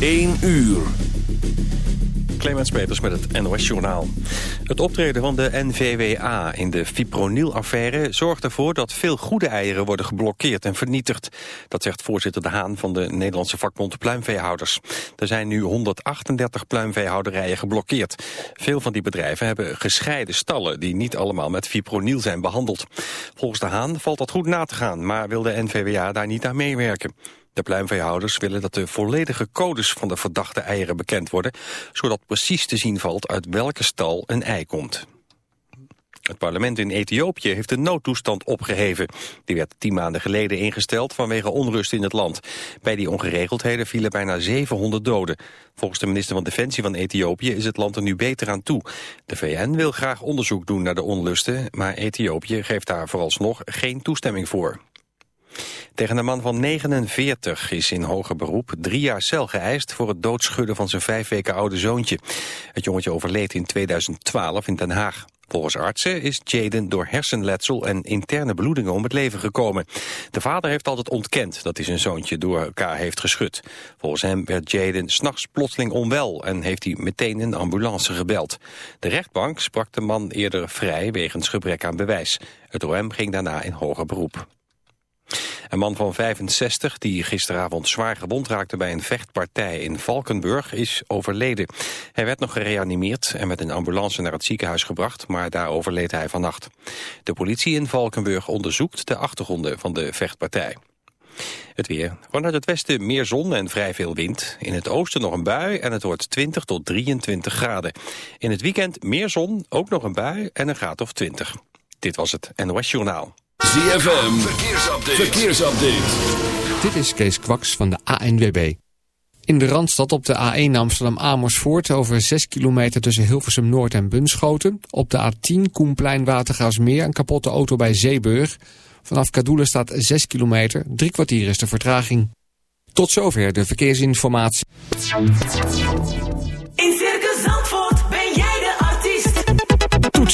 1 uur. Clemens Peters met het NOS Journaal. Het optreden van de NVWA in de fipronil-affaire zorgt ervoor dat veel goede eieren worden geblokkeerd en vernietigd. Dat zegt voorzitter De Haan van de Nederlandse vakbond Pluimveehouders. Er zijn nu 138 pluimveehouderijen geblokkeerd. Veel van die bedrijven hebben gescheiden stallen die niet allemaal met fipronil zijn behandeld. Volgens De Haan valt dat goed na te gaan, maar wil de NVWA daar niet aan meewerken. De pluimveehouders willen dat de volledige codes van de verdachte eieren bekend worden, zodat precies te zien valt uit welke stal een ei komt. Het parlement in Ethiopië heeft de noodtoestand opgeheven. Die werd tien maanden geleden ingesteld vanwege onrust in het land. Bij die ongeregeldheden vielen bijna 700 doden. Volgens de minister van Defensie van Ethiopië is het land er nu beter aan toe. De VN wil graag onderzoek doen naar de onlusten, maar Ethiopië geeft daar vooralsnog geen toestemming voor. Tegen een man van 49 is in hoger beroep drie jaar cel geëist... voor het doodschudden van zijn vijf weken oude zoontje. Het jongetje overleed in 2012 in Den Haag. Volgens artsen is Jaden door hersenletsel en interne bloedingen om het leven gekomen. De vader heeft altijd ontkend dat hij zijn zoontje door elkaar heeft geschud. Volgens hem werd Jaden s'nachts plotseling onwel en heeft hij meteen een ambulance gebeld. De rechtbank sprak de man eerder vrij wegens gebrek aan bewijs. Het OM ging daarna in hoger beroep. Een man van 65 die gisteravond zwaar gewond raakte bij een vechtpartij in Valkenburg is overleden. Hij werd nog gereanimeerd en met een ambulance naar het ziekenhuis gebracht, maar daar overleed hij vannacht. De politie in Valkenburg onderzoekt de achtergronden van de vechtpartij. Het weer. Vanuit het westen meer zon en vrij veel wind. In het oosten nog een bui en het wordt 20 tot 23 graden. In het weekend meer zon, ook nog een bui en een graad of 20. Dit was het NOS Journaal. ZFM, verkeersupdate. verkeersupdate. Dit is Kees Kwaks van de ANWB. In de Randstad op de A1 Amsterdam-Amersfoort over 6 kilometer tussen Hilversum Noord en Bunschoten. Op de A10 Koenplein Watergaasmeer een kapotte auto bij Zeeburg. Vanaf Kadoelen staat 6 kilometer, drie kwartier is de vertraging. Tot zover de verkeersinformatie. In Circus Zandvoort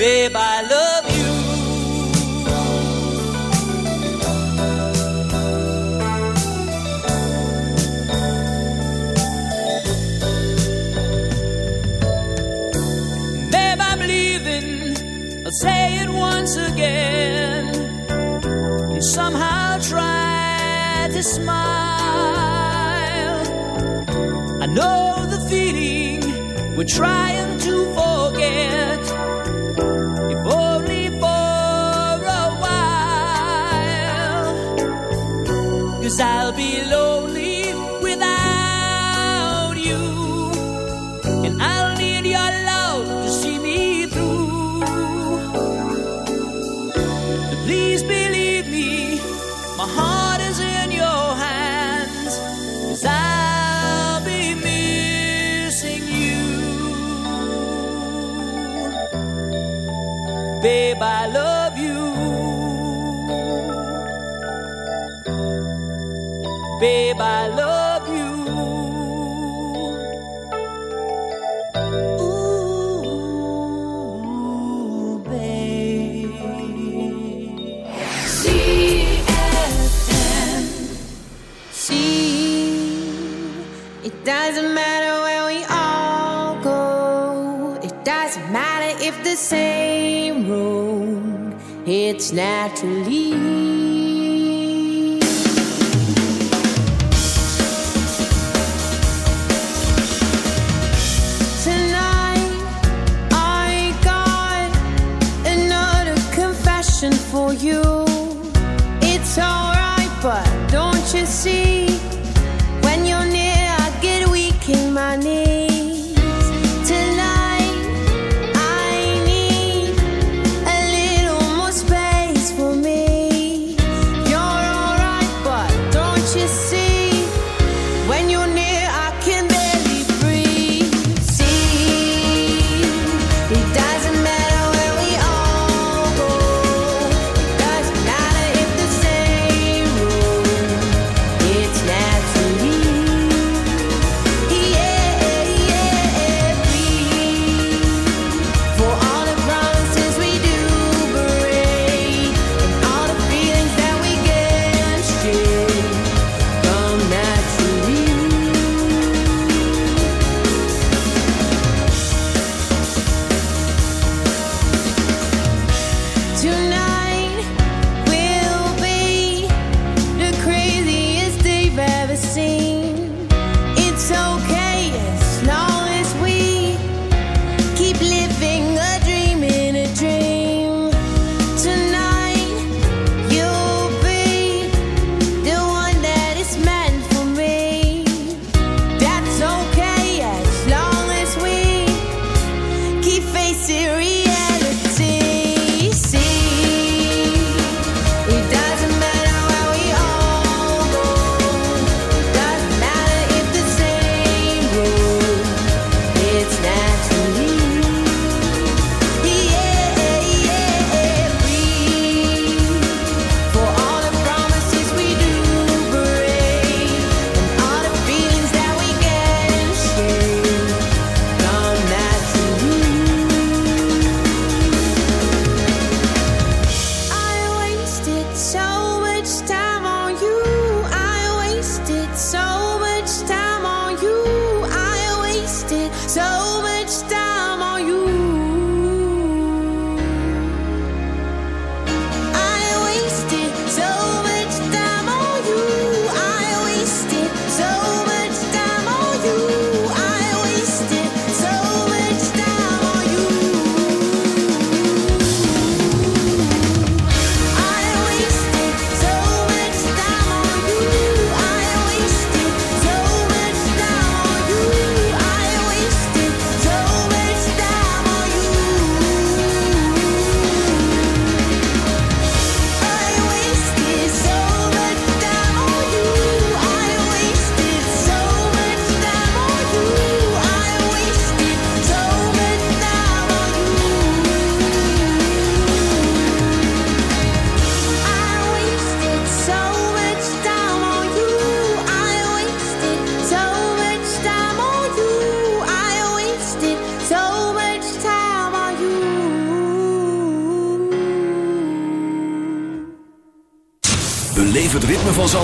babe, I love you. Babe, I'm leaving. I'll say it once again. You somehow try to smile. I know the feeling we're trying to forget. Cause I'll be lonely without you. And I'll need your love to see me through. But Please believe me, my heart is in your hands. Cause I'll be missing you. Babe, I love it's naturally.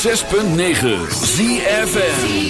6.9 ZFN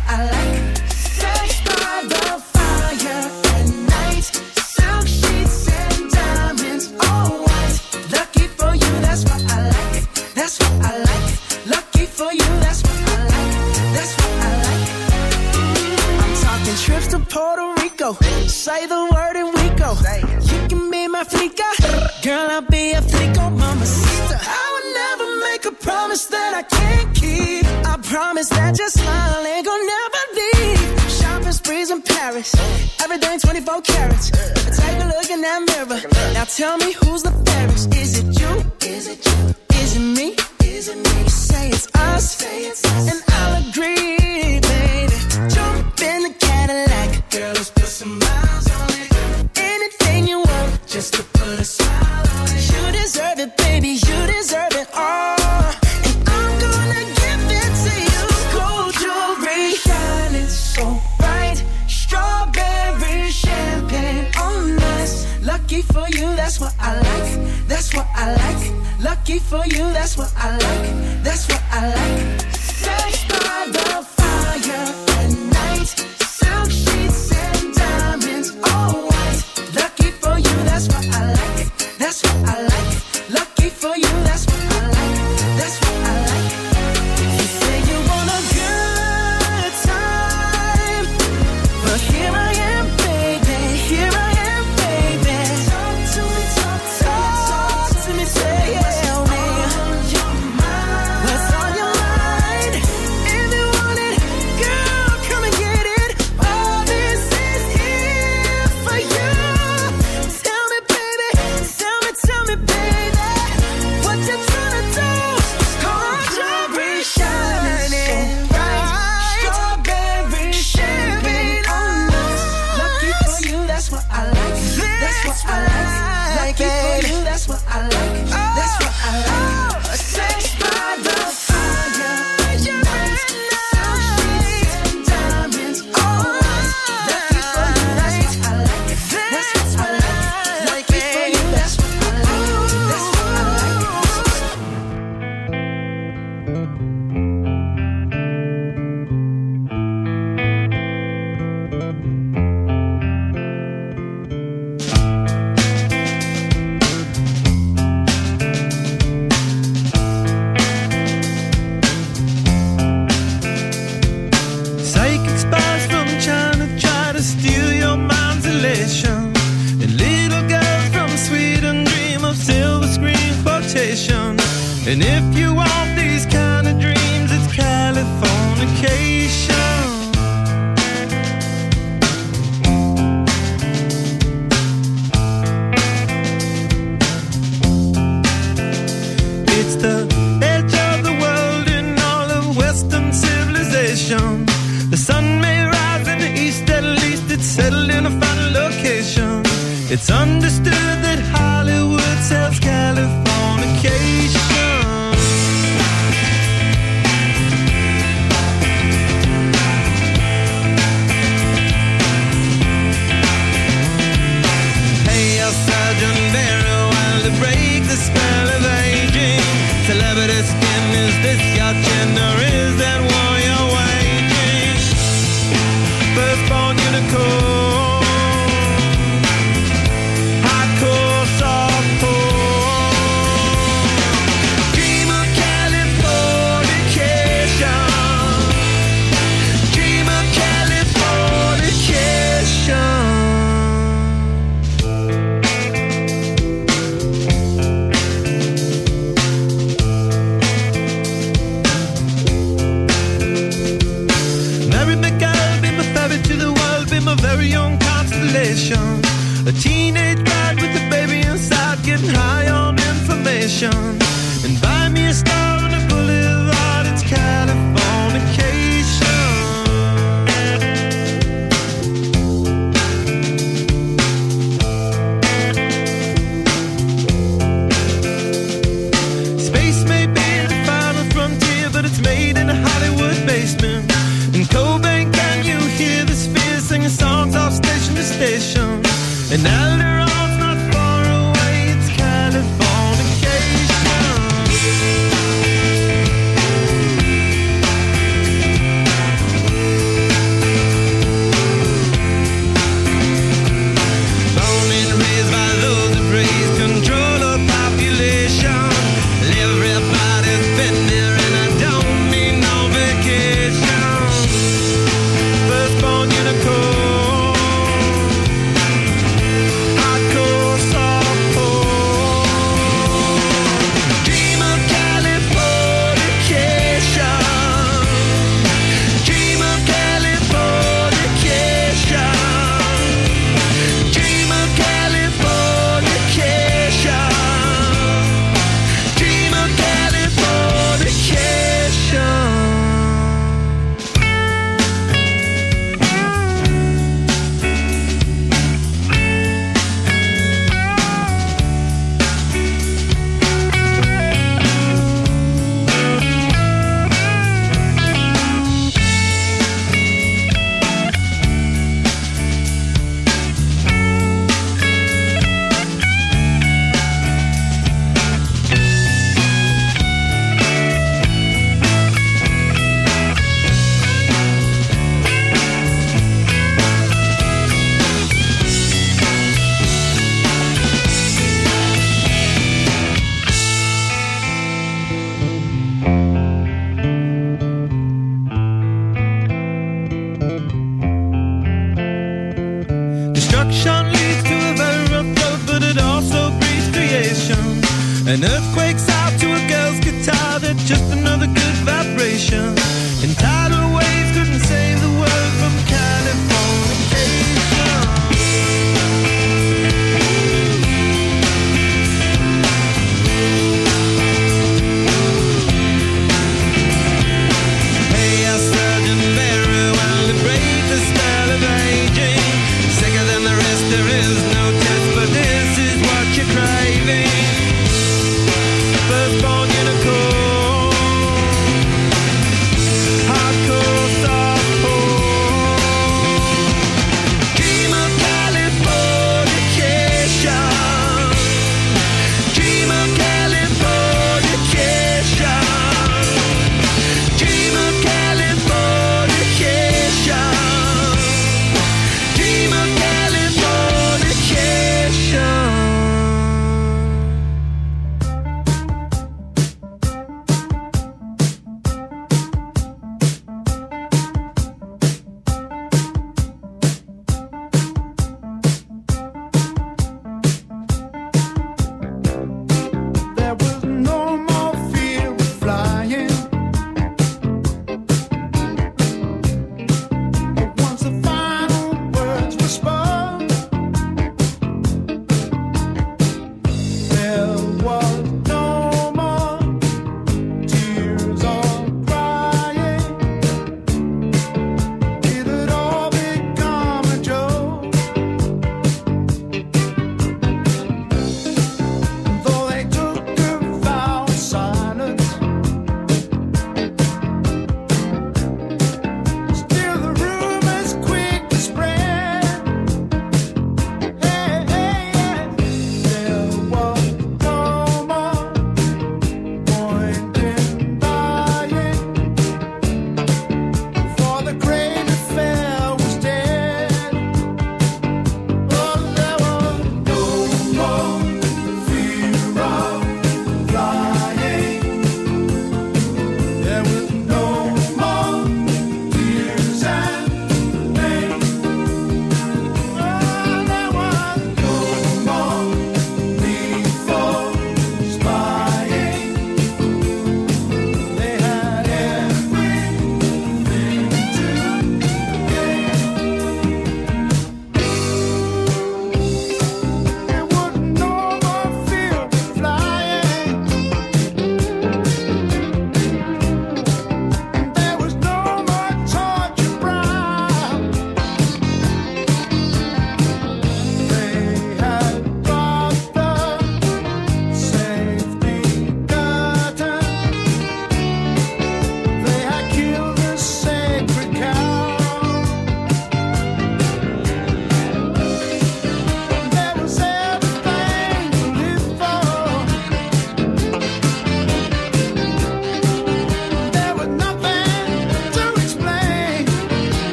evidence skin is this your gender? Is that one?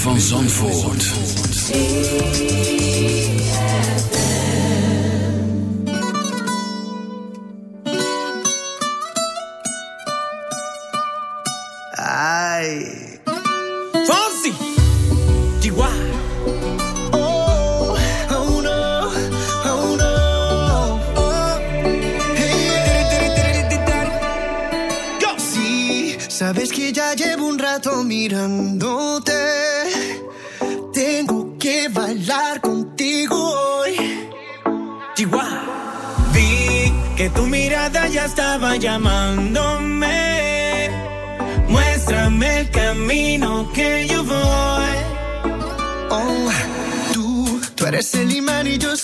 van Zandvoort.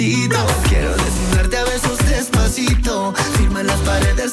Quiero desnudarte a besos despacito. Firma las paredes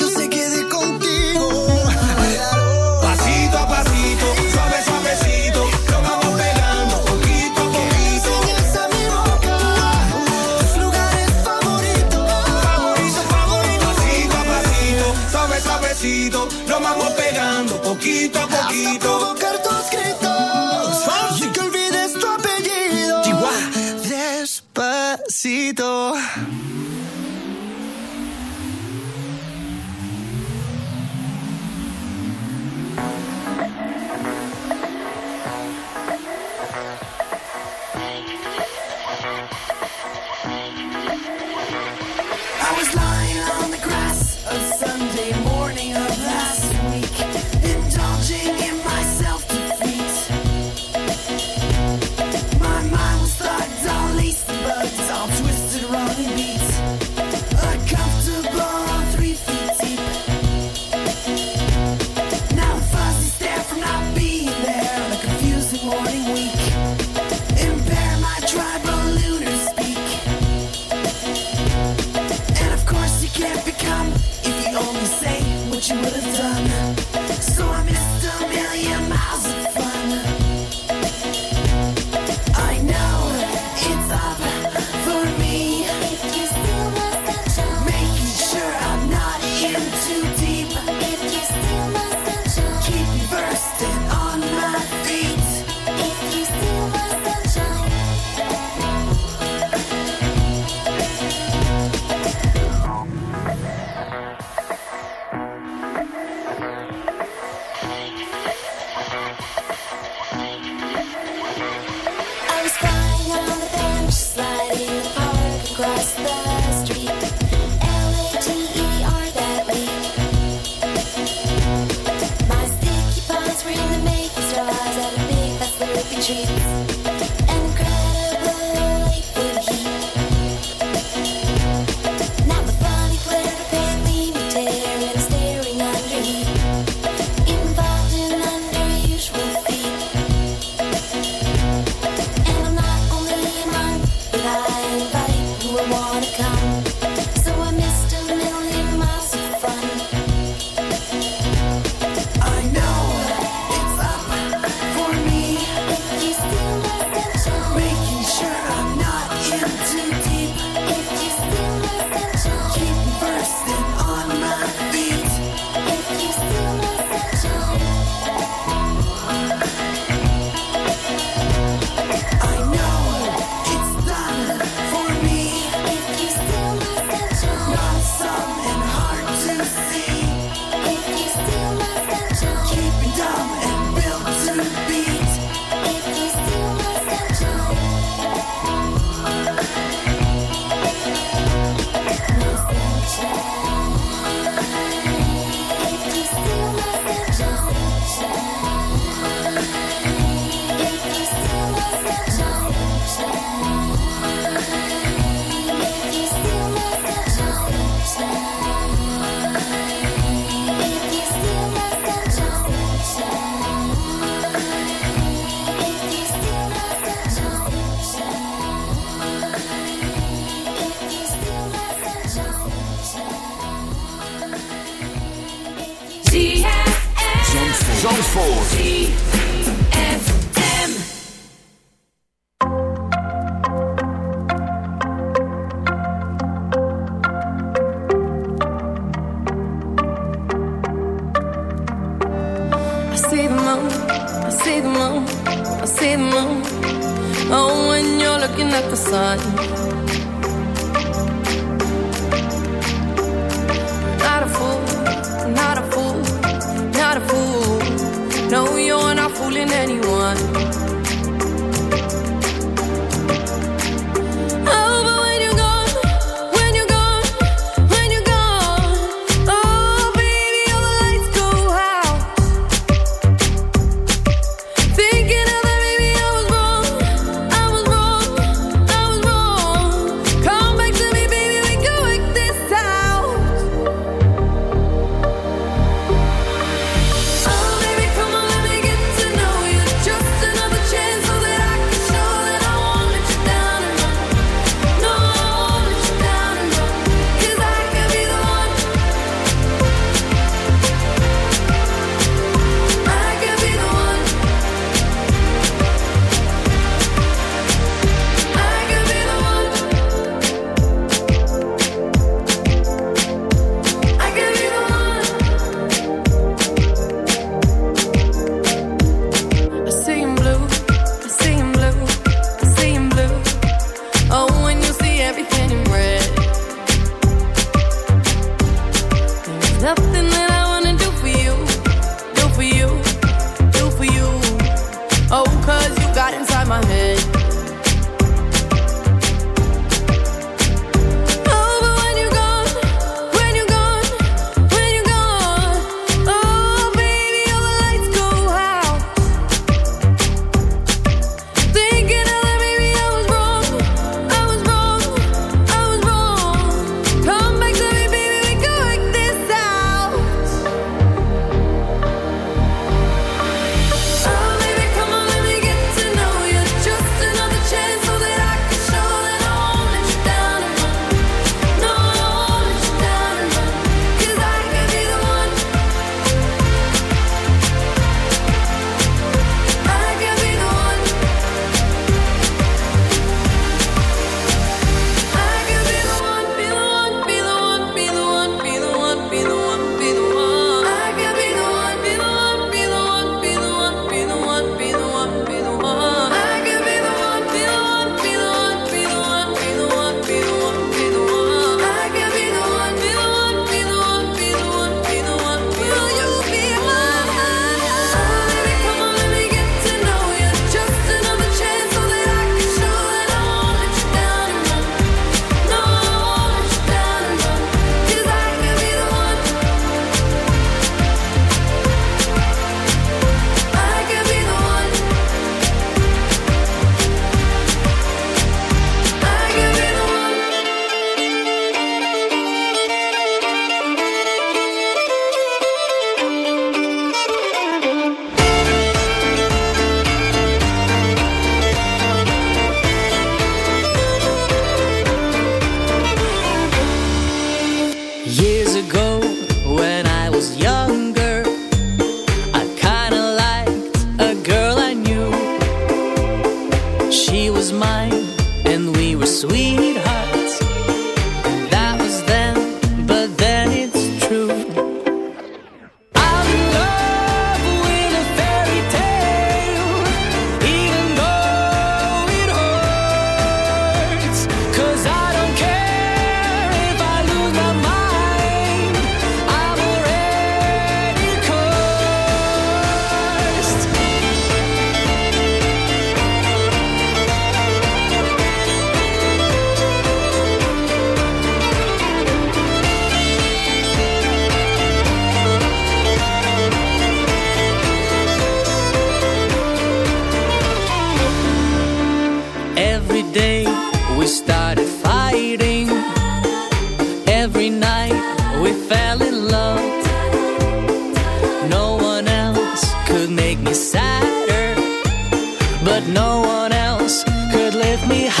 me high